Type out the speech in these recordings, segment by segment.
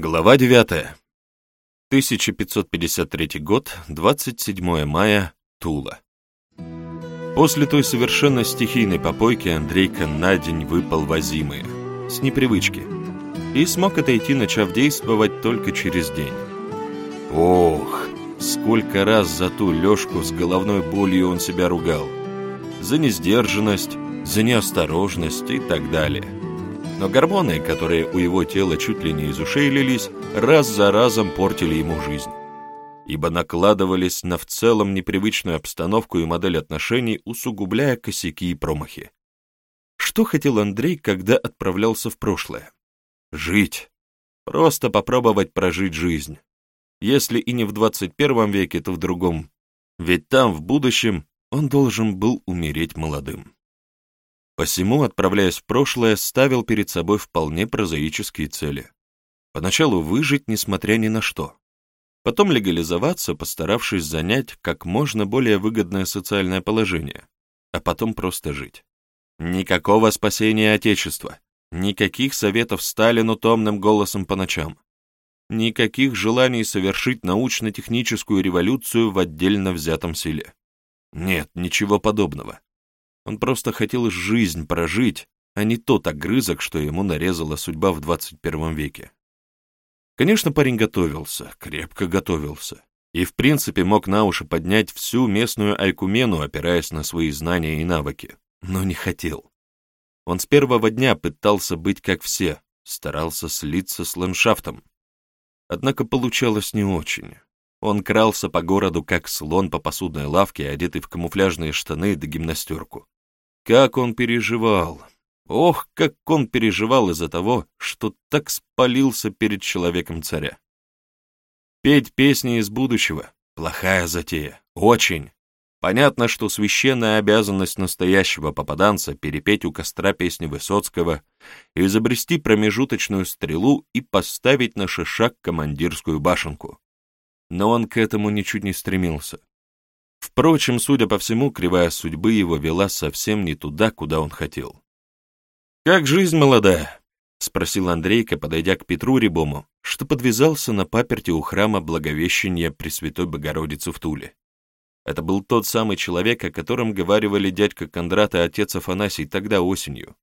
Глава 9. 1553 год, 27 мая, Тула. После той совершенно стихийной попойки Андрейка на день выпал в с непривычки, и смог отойти, начав действовать только через день. Ох, сколько раз за ту лёжку с головной болью он себя ругал. За несдержанность, за неосторожность и так далее. Но гормоны, которые у его тела чуть ли не из ушей лились, раз за разом портили ему жизнь. Ибо накладывались на в целом непривычную обстановку и модель отношений, усугубляя косяки и промахи. Что хотел Андрей, когда отправлялся в прошлое? Жить. Просто попробовать прожить жизнь. Если и не в 21 веке, то в другом. Ведь там, в будущем, он должен был умереть молодым. Посему, отправляясь в прошлое, ставил перед собой вполне прозаические цели. Поначалу выжить, несмотря ни на что. Потом легализоваться, постаравшись занять как можно более выгодное социальное положение. А потом просто жить. Никакого спасения Отечества. Никаких советов Сталину томным голосом по ночам. Никаких желаний совершить научно-техническую революцию в отдельно взятом селе. Нет, ничего подобного. Он просто хотел жизнь прожить, а не тот огрызок, что ему нарезала судьба в 21 веке. Конечно, парень готовился, крепко готовился. И, в принципе, мог на уши поднять всю местную айкумену, опираясь на свои знания и навыки. Но не хотел. Он с первого дня пытался быть как все, старался слиться с ландшафтом. Однако получалось не очень. Он крался по городу, как слон по посудной лавке, одетый в камуфляжные штаны да гимнастерку. Как он переживал! Ох, как он переживал из-за того, что так спалился перед человеком царя. Петь песни из будущего — плохая затея, очень. Понятно, что священная обязанность настоящего попаданца — перепеть у костра песни Высоцкого, изобрести промежуточную стрелу и поставить на шишак командирскую башенку. Но он к этому ничуть не стремился. Впрочем, судя по всему, кривая судьбы его вела совсем не туда, куда он хотел. «Как жизнь молодая?» — спросил Андрейка, подойдя к Петру Рябому, что подвязался на паперти у храма Благовещения Пресвятой Богородицы в Туле. Это был тот самый человек, о котором говаривали дядька Кондрат и отец Афанасий тогда осенью.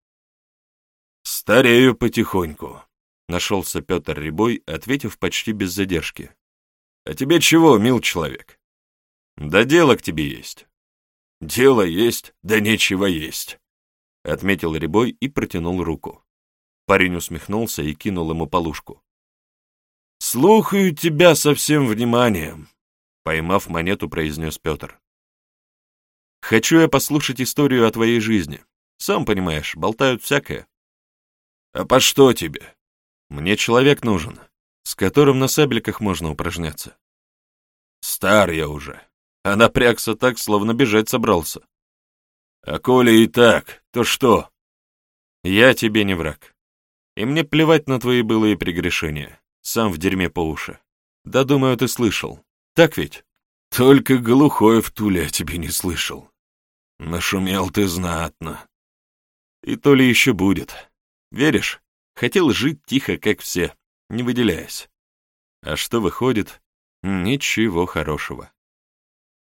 «Старею потихоньку», — нашелся Петр Рябой, ответив почти без задержки. «А тебе чего, мил человек?» Да дело к тебе есть. Дело есть, да нечего есть, — отметил Рябой и протянул руку. Парень усмехнулся и кинул ему полушку. «Слухаю тебя со всем вниманием», — поймав монету, произнес Петр. «Хочу я послушать историю о твоей жизни. Сам понимаешь, болтают всякое». «А по что тебе?» «Мне человек нужен, с которым на сабликах можно упражняться». «Стар я уже», а напрягся так, словно бежать собрался. А коли и так, то что? Я тебе не враг. И мне плевать на твои былые прегрешения. Сам в дерьме по уши. Да, думаю, ты слышал. Так ведь? Только глухой в Туле о тебе не слышал. Нашумел ты знатно. И то ли еще будет. Веришь? Хотел жить тихо, как все, не выделяясь. А что выходит? Ничего хорошего.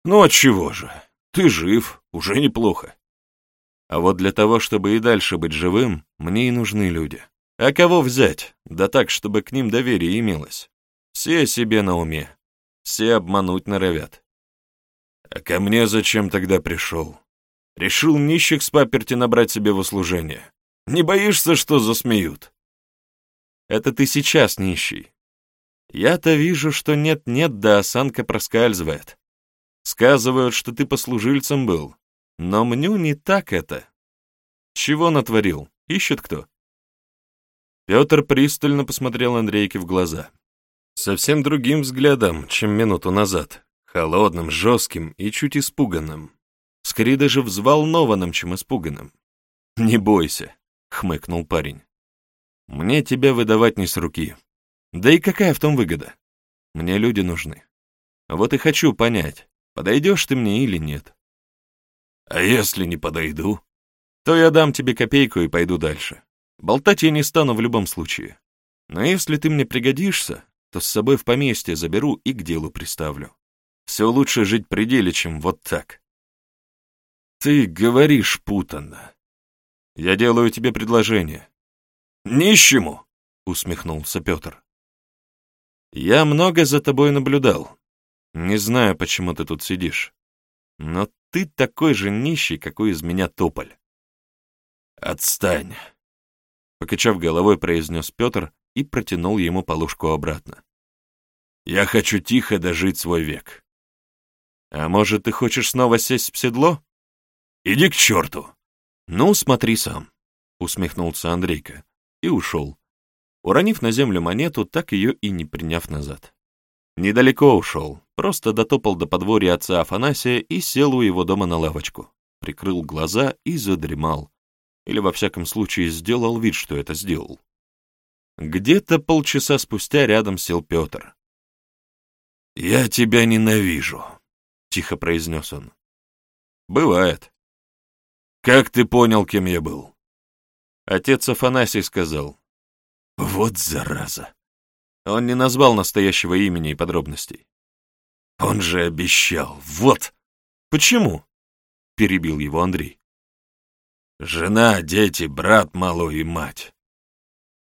Ну отчего же? Ты жив, уже неплохо. А вот для того, чтобы и дальше быть живым, мне и нужны люди. А кого взять? Да так, чтобы к ним доверие имелось. Все себе на уме. Все обмануть норовят. А ко мне зачем тогда пришел? Решил нищих с паперти набрать себе в услужение. Не боишься, что засмеют? Это ты сейчас нищий. Я-то вижу, что нет-нет, да осанка проскальзывает. Сказывают, что ты послужильцем был. Но мню не так это. Чего натворил? Ищет кто?» Петр пристально посмотрел Андрейке в глаза. Совсем другим взглядом, чем минуту назад. Холодным, жестким и чуть испуганным. Скорее даже взволнованным, чем испуганным. «Не бойся», — хмыкнул парень. «Мне тебя выдавать не с руки. Да и какая в том выгода? Мне люди нужны. Вот и хочу понять, Подойдешь ты мне или нет? А если не подойду? То я дам тебе копейку и пойду дальше. Болтать я не стану в любом случае. Но если ты мне пригодишься, то с собой в поместье заберу и к делу приставлю. Все лучше жить при деле, чем вот так. Ты говоришь путанно. Я делаю тебе предложение. Нищему, усмехнулся Петр. Я много за тобой наблюдал. Не знаю, почему ты тут сидишь. Но ты такой же нищий, какой из меня тополь. Отстань. Покачав головой, произнес Петр и протянул ему полушку обратно. Я хочу тихо дожить свой век. А может, ты хочешь снова сесть в седло? Иди к черту! Ну, смотри сам, усмехнулся Андрейка и ушел, уронив на землю монету, так ее и не приняв назад. Недалеко ушел, просто дотопал до подворья отца Афанасия и сел у его дома на лавочку, прикрыл глаза и задремал, или во всяком случае сделал вид, что это сделал. Где-то полчаса спустя рядом сел Петр. «Я тебя ненавижу», — тихо произнес он. «Бывает». «Как ты понял, кем я был?» Отец Афанасий сказал. «Вот зараза!» Он не назвал настоящего имени и подробностей. «Он же обещал, вот!» «Почему?» — перебил его Андрей. «Жена, дети, брат малой и мать.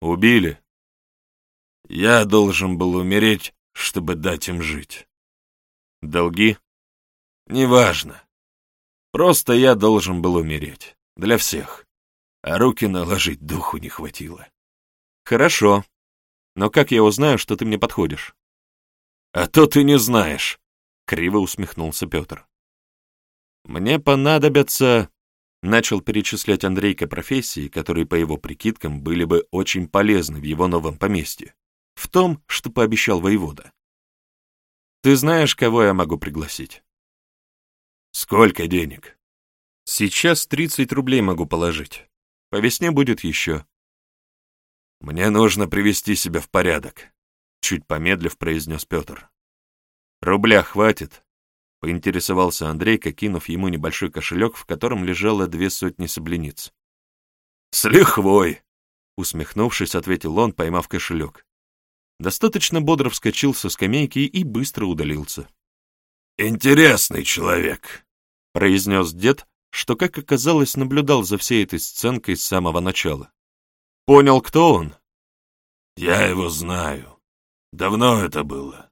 Убили. Я должен был умереть, чтобы дать им жить. Долги? Неважно. Просто я должен был умереть. Для всех. А руки наложить духу не хватило. Хорошо. Но как я узнаю, что ты мне подходишь? А то ты не знаешь, — криво усмехнулся Петр. Мне понадобятся... Начал перечислять Андрейка профессии, которые, по его прикидкам, были бы очень полезны в его новом поместье. В том, что пообещал воевода. Ты знаешь, кого я могу пригласить? Сколько денег? Сейчас 30 рублей могу положить. По весне будет еще. Мне нужно привести себя в порядок, чуть помедлив произнес Петр. Рубля хватит? Поинтересовался Андрей, кинув ему небольшой кошелек, в котором лежало две сотни соблениц. «С лихвой!» — усмехнувшись, ответил он, поймав кошелек. Достаточно бодро вскочил со скамейки и быстро удалился. «Интересный человек», — произнес дед, что, как оказалось, наблюдал за всей этой сценкой с самого начала. «Понял, кто он?» «Я его знаю. Давно это было».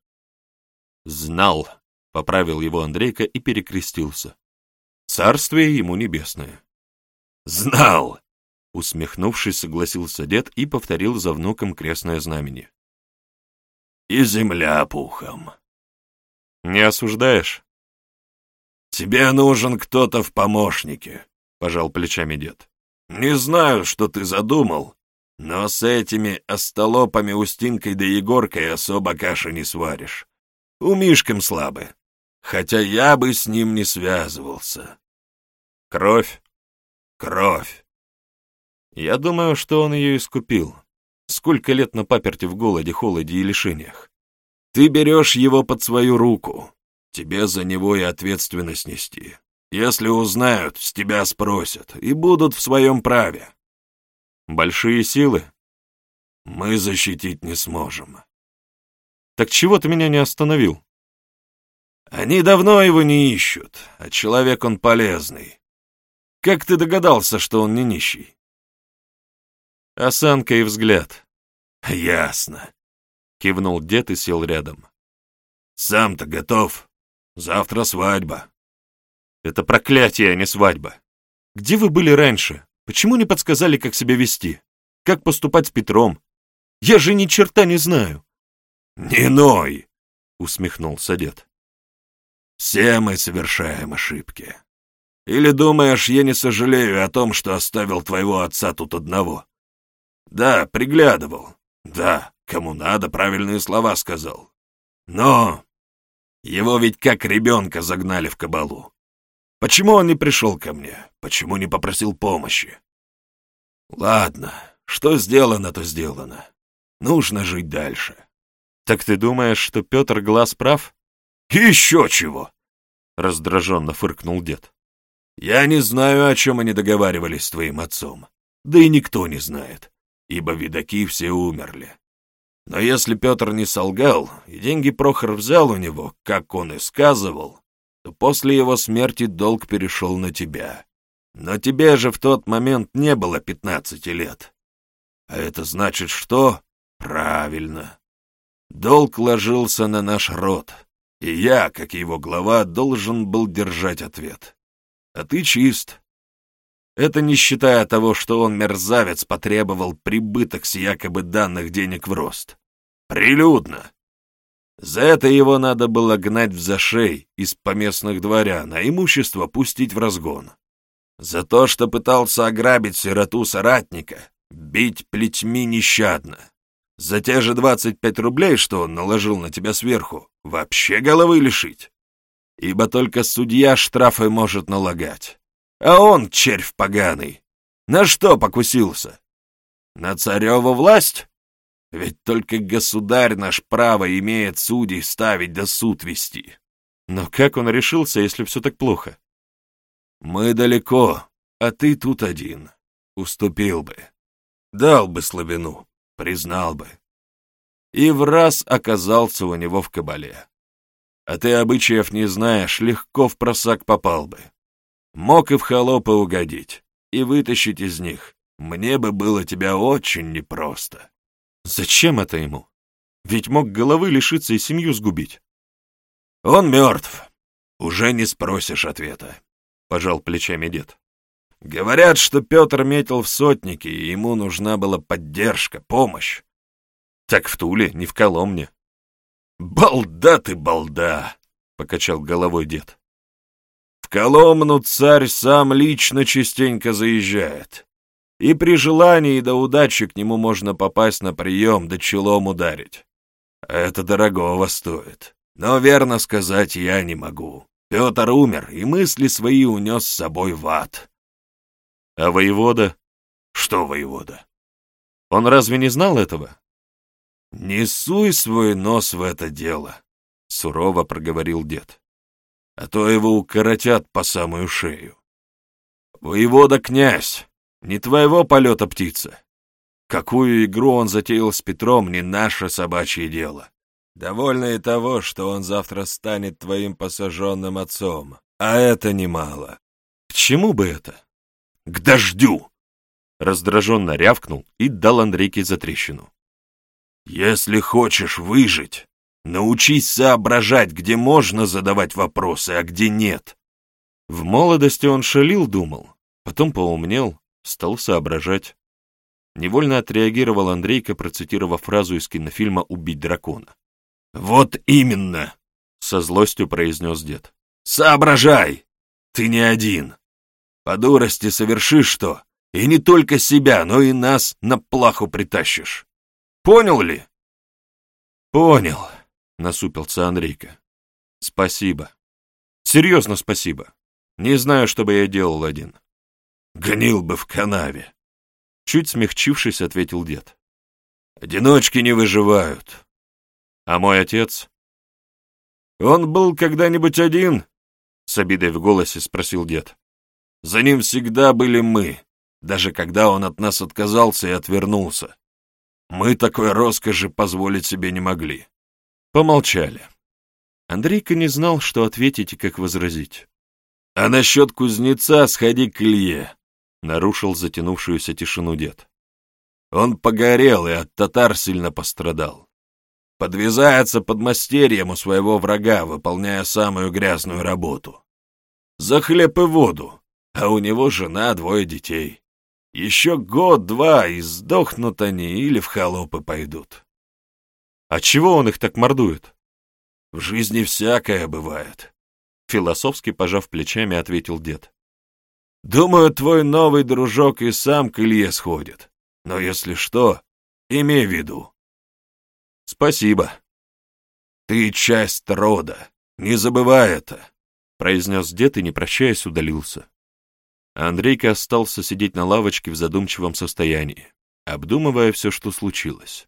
«Знал», — поправил его Андрейка и перекрестился. «Царствие ему небесное». «Знал!» — усмехнувшись, согласился дед и повторил за внуком крестное знамение. «И земля пухом». «Не осуждаешь?» «Тебе нужен кто-то в помощнике», — пожал плечами дед. «Не знаю, что ты задумал, но с этими остолопами Устинкой да Егоркой особо каши не сваришь. У Мишкам слабы, хотя я бы с ним не связывался». «Кровь?» «Кровь». Я думаю, что он ее искупил. Сколько лет на паперте в голоде, холоде и лишениях. Ты берешь его под свою руку, Тебе за него и ответственность нести. Если узнают, с тебя спросят и будут в своем праве. Большие силы? Мы защитить не сможем. Так чего ты меня не остановил? Они давно его не ищут, а человек он полезный. Как ты догадался, что он не нищий? Осанка и взгляд. Ясно. Кивнул дед и сел рядом. Сам-то готов? Завтра свадьба. Это проклятие, а не свадьба. Где вы были раньше? Почему не подсказали, как себя вести? Как поступать с Петром? Я же ни черта не знаю. Не ной, усмехнулся дед. Все мы совершаем ошибки. Или думаешь, я не сожалею о том, что оставил твоего отца тут одного? Да, приглядывал. Да, кому надо, правильные слова сказал. Но его ведь как ребенка загнали в кабалу. Почему он не пришел ко мне? Почему не попросил помощи? Ладно, что сделано, то сделано. Нужно жить дальше. Так ты думаешь, что Петр Глаз прав? Еще чего! Раздраженно фыркнул дед. Я не знаю, о чем они договаривались с твоим отцом. Да и никто не знает, ибо видаки все умерли. Но если Петр не солгал, и деньги Прохор взял у него, как он и сказывал, то после его смерти долг перешел на тебя. Но тебе же в тот момент не было пятнадцати лет. А это значит что? Правильно. Долг ложился на наш род, и я, как его глава, должен был держать ответ. А ты чист. Это не считая того, что он, мерзавец, потребовал прибыток с якобы данных денег в рост. Прилюдно. За это его надо было гнать в зашей из поместных дворян, а имущество пустить в разгон. За то, что пытался ограбить сироту соратника, бить плетьми нещадно. За те же двадцать пять рублей, что он наложил на тебя сверху, вообще головы лишить. Ибо только судья штрафы может налагать. А он, червь поганый, на что покусился? На цареву власть? Ведь только государь наш право имеет судей ставить да суд вести. Но как он решился, если все так плохо? Мы далеко, а ты тут один. Уступил бы. Дал бы слабину, признал бы. И в раз оказался у него в кабале. А ты обычаев не знаешь, легко в просак попал бы. Мог и в холопы угодить, и вытащить из них. Мне бы было тебя очень непросто. Зачем это ему? Ведь мог головы лишиться и семью сгубить. Он мертв. Уже не спросишь ответа, — пожал плечами дед. Говорят, что Петр метил в сотники, и ему нужна была поддержка, помощь. Так в Туле, не в Коломне. Балда ты, балда, — покачал головой дед. Коломну царь сам лично частенько заезжает. И при желании до удачи к нему можно попасть на прием, да челом ударить. Это дорогого стоит. Но верно сказать я не могу. Петр умер, и мысли свои унес с собой в ад. А воевода? Что воевода? Он разве не знал этого? Не суй свой нос в это дело, сурово проговорил дед а то его укоротят по самую шею. Воевода князь, не твоего полета птица. Какую игру он затеял с Петром, не наше собачье дело. Довольно и того, что он завтра станет твоим посаженным отцом, а это немало. К чему бы это? К дождю! Раздраженно рявкнул и дал Андрейке затрещину. Если хочешь выжить, Научись соображать, где можно задавать вопросы, а где нет. В молодости он шалил, думал, потом поумнел, стал соображать. Невольно отреагировал Андрейка, процитировав фразу из кинофильма «Убить дракона». «Вот именно!» — со злостью произнес дед. «Соображай! Ты не один. По дурости совершишь что, и не только себя, но и нас на плаху притащишь. Понял ли?» «Понял», насупился Андрейка. Спасибо. Серьезно спасибо. Не знаю, что бы я делал один. Гнил бы в канаве. Чуть смягчившись, ответил дед. Одиночки не выживают. А мой отец? Он был когда-нибудь один? С обидой в голосе спросил дед. За ним всегда были мы, даже когда он от нас отказался и отвернулся. Мы такой роскоши позволить себе не могли. Помолчали. Андрейка не знал, что ответить и как возразить. «А насчет кузнеца сходи к Илье», — нарушил затянувшуюся тишину дед. «Он погорел и от татар сильно пострадал. Подвязается под мастерьем у своего врага, выполняя самую грязную работу. За хлеб и воду, а у него жена, двое детей. Еще год-два, и сдохнут они или в холопы пойдут. А чего он их так мордует? В жизни всякое бывает. Философски пожав плечами, ответил дед. Думаю, твой новый дружок и сам к Илье сходит. Но если что, имей в виду. Спасибо. Ты часть рода, не забывай это, произнес дед и, не прощаясь, удалился. Андрейка остался сидеть на лавочке в задумчивом состоянии, обдумывая все, что случилось.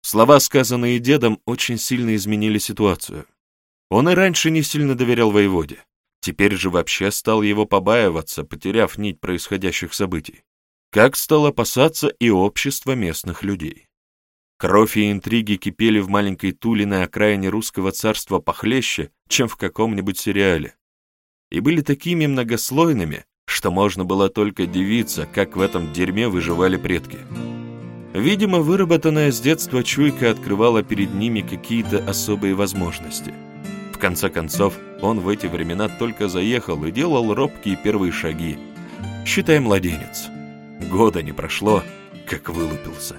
Слова, сказанные дедом, очень сильно изменили ситуацию. Он и раньше не сильно доверял воеводе. Теперь же вообще стал его побаиваться, потеряв нить происходящих событий. Как стал опасаться и общество местных людей. Кровь и интриги кипели в маленькой Туле на окраине русского царства похлеще, чем в каком-нибудь сериале. И были такими многослойными, что можно было только дивиться, как в этом дерьме выживали предки. Видимо, выработанная с детства чуйка открывала перед ними какие-то особые возможности. Конце концов, он в эти времена только заехал и делал робкие первые шаги. Считай, младенец. Года не прошло, как вылупился.